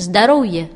здоровье.